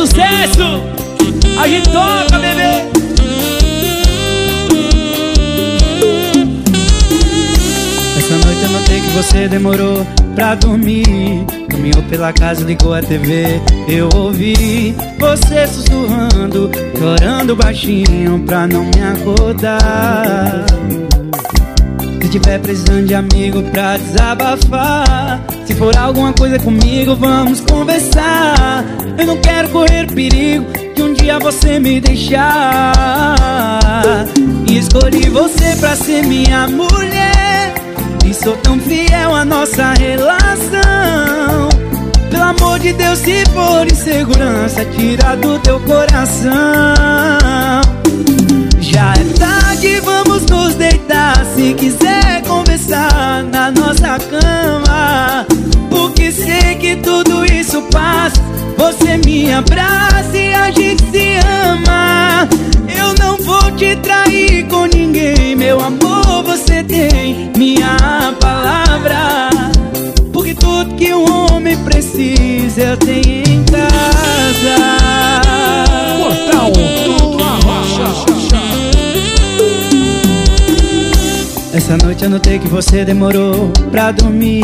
sucesso! A gente toca, bebê! Essa noite eu notei que você demorou pra dormir Caminhou pela casa, ligou a TV Eu ouvi você sussurrando Chorando baixinho pra não me acordar tiver precisando de amigo pra desabafar. Se for alguma coisa comigo, vamos conversar. Eu não quero correr perigo De um dia você me deixar. Escolhi você pra ser minha mulher. E sou tão fiel à nossa relação. Pelo amor de Deus, se for insegurança Tira do teu coração. Já é tarde, vamos nos deitar Se quiser na nossa cama. Porque sei que tudo isso passa Você me abraça e a gente se ama. Eu não vou te trair com ninguém Meu amor, você tem minha palavra. Porque tudo que um homem precisa eu tenho Essa noite eu notei que você demorou pra dormir.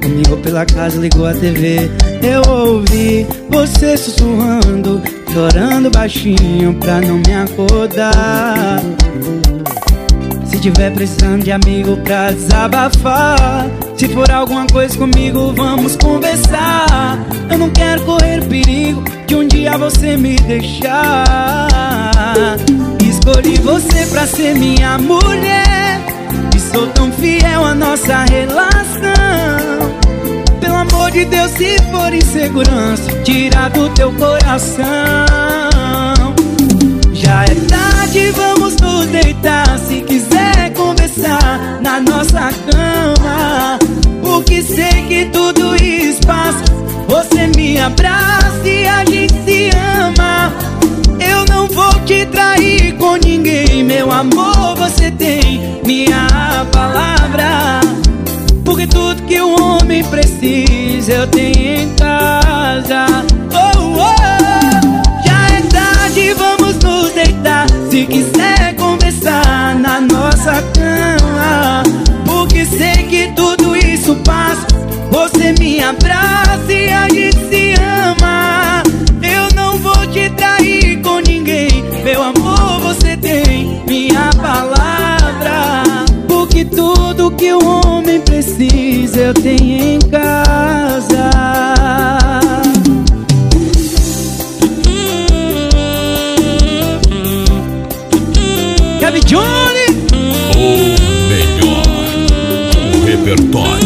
Comigo pela casa, ligou a TV Eu ouvi você sussurrando Chorando baixinho pra não me acordar. Se tiver precisando de amigo pra desabafar Se for alguma coisa comigo, vamos conversar. Eu não quero correr perigo De um dia você me deixar. Escolhi você pra ser minha mulher sou tão fiel à nossa relação. Pelo amor de Deus, se for insegurança Tira do teu coração. Já é tarde, vamos nos deitar Se quiser conversar na nossa cama. Porque sei que tudo isso passa Você me abraça e a gente se ama. Eu não vou te trair com ninguém Meu amor, você tem minha palavra. Porque tudo que o homem precisa eu tenho em casa que o homem precisa eu tenho em casa Kevin Johnny! O melhor. O repertório.